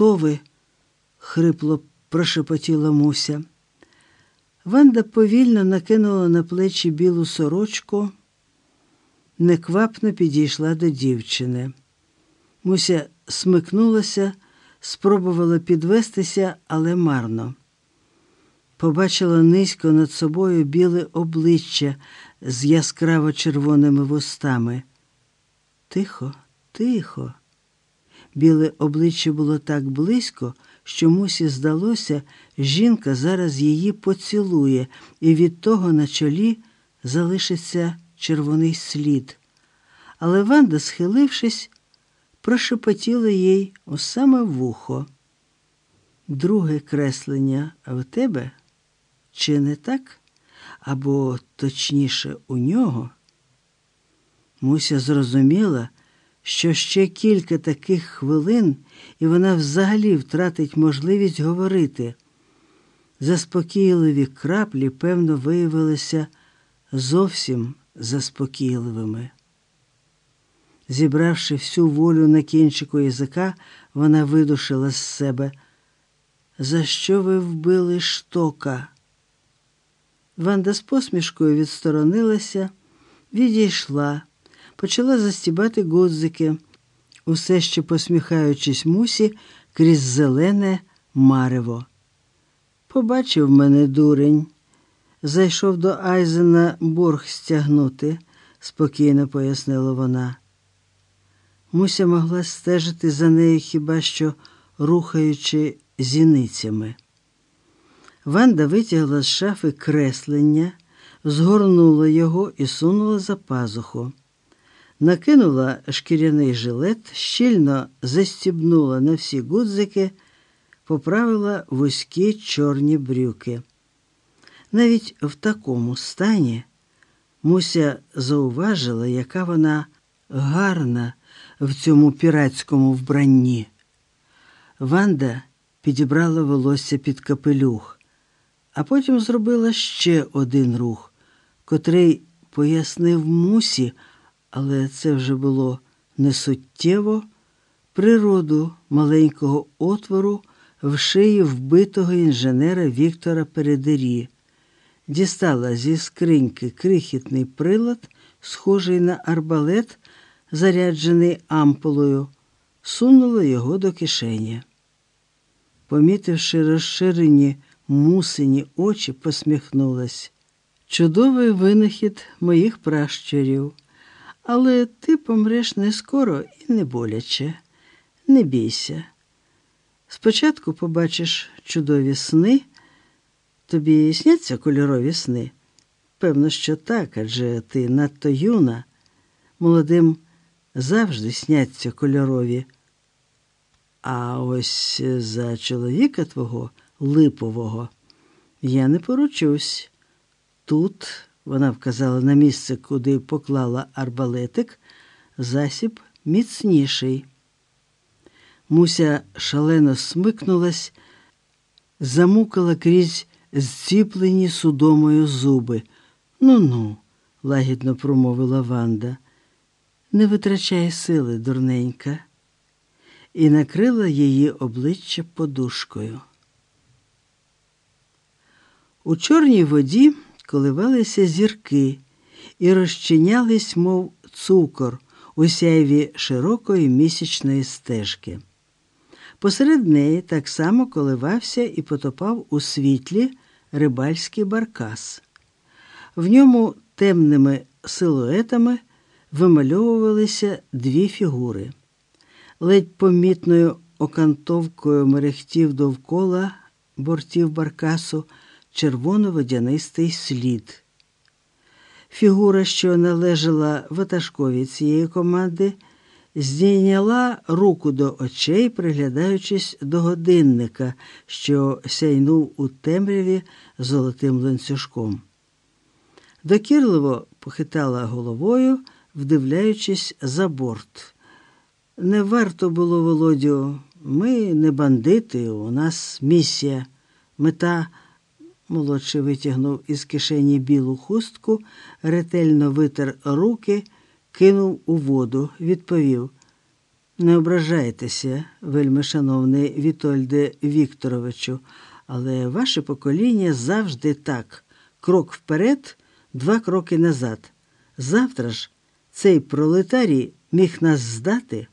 хто ви? хрипло прошепотіла Муся. Ванда повільно накинула на плечі білу сорочку, неквапно підійшла до дівчини. Муся смикнулася, спробувала підвестися, але марно. Побачила низько над собою біле обличчя з яскраво червоними вустами. Тихо, тихо. Біле обличчя було так близько, що мусі здалося, жінка зараз її поцілує, і від того на чолі залишиться червоний слід. Але Ванда, схилившись, прошепотіла їй у саме вухо. Друге креслення в тебе чи не так? Або, точніше, у нього. Муся зрозуміла, що ще кілька таких хвилин, і вона взагалі втратить можливість говорити. Заспокійливі краплі, певно, виявилися зовсім заспокійливими. Зібравши всю волю на кінчику язика, вона видушила з себе. За що ви вбили штока? Ванда з посмішкою відсторонилася, відійшла почала застібати гудзики, усе ще посміхаючись мусі крізь зелене марево. Побачив мене дурень, зайшов до Айзена борг стягнути, спокійно пояснила вона. Муся могла стежити за нею хіба що рухаючи зіницями. Ванда витягла з шафи креслення, згорнула його і сунула за пазуху накинула шкіряний жилет, щільно застібнула на всі гудзики, поправила вузькі чорні брюки. Навіть в такому стані Муся зауважила, яка вона гарна в цьому піратському вбранні. Ванда підібрала волосся під капелюх, а потім зробила ще один рух, котрий пояснив мусі але це вже було несуттєво природу маленького отвору в шиї вбитого інженера Віктора Передері, дістала зі скриньки крихітний прилад, схожий на арбалет, заряджений ампулою, сунула його до кишені. Помітивши розширені мусині очі, посміхнулась. Чудовий винахід моїх пращурів. Але ти помреш не скоро і не боляче. Не бійся. Спочатку побачиш чудові сни, тобі сняться кольорові сни. Певно, що так, адже ти надто юна. Молодим завжди сняться кольорові. А ось за чоловіка твого липового я не поручусь. Тут вона вказала на місце, куди поклала арбалетик, засіб міцніший. Муся шалено смикнулась, замукала крізь зціплені судомою зуби. Ну ну, лагідно промовила Ванда, не витрачай сили, дурненька, і накрила її обличчя подушкою. У чорній воді коливалися зірки і розчинялись, мов цукор у сяйві широкої місячної стежки. Посеред неї так само коливався і потопав у світлі рибальський баркас. В ньому темними силуетами вимальовувалися дві фігури. Ледь помітною окантовкою мерехтів довкола бортів баркасу червоно-водянистий слід. Фігура, що належала ватажкові цієї команди, здійняла руку до очей, приглядаючись до годинника, що сяйнув у темряві золотим ланцюжком. Докірливо похитала головою, вдивляючись за борт. Не варто було, Володю, ми не бандити, у нас місія, мета. Молодший витягнув із кишені білу хустку, ретельно витер руки, кинув у воду, відповів Не ображайтеся, вельми шановний Вітольде Вікторовичу, але ваше покоління завжди так: крок вперед, два кроки назад. Завтра ж цей пролетарій міг нас здати.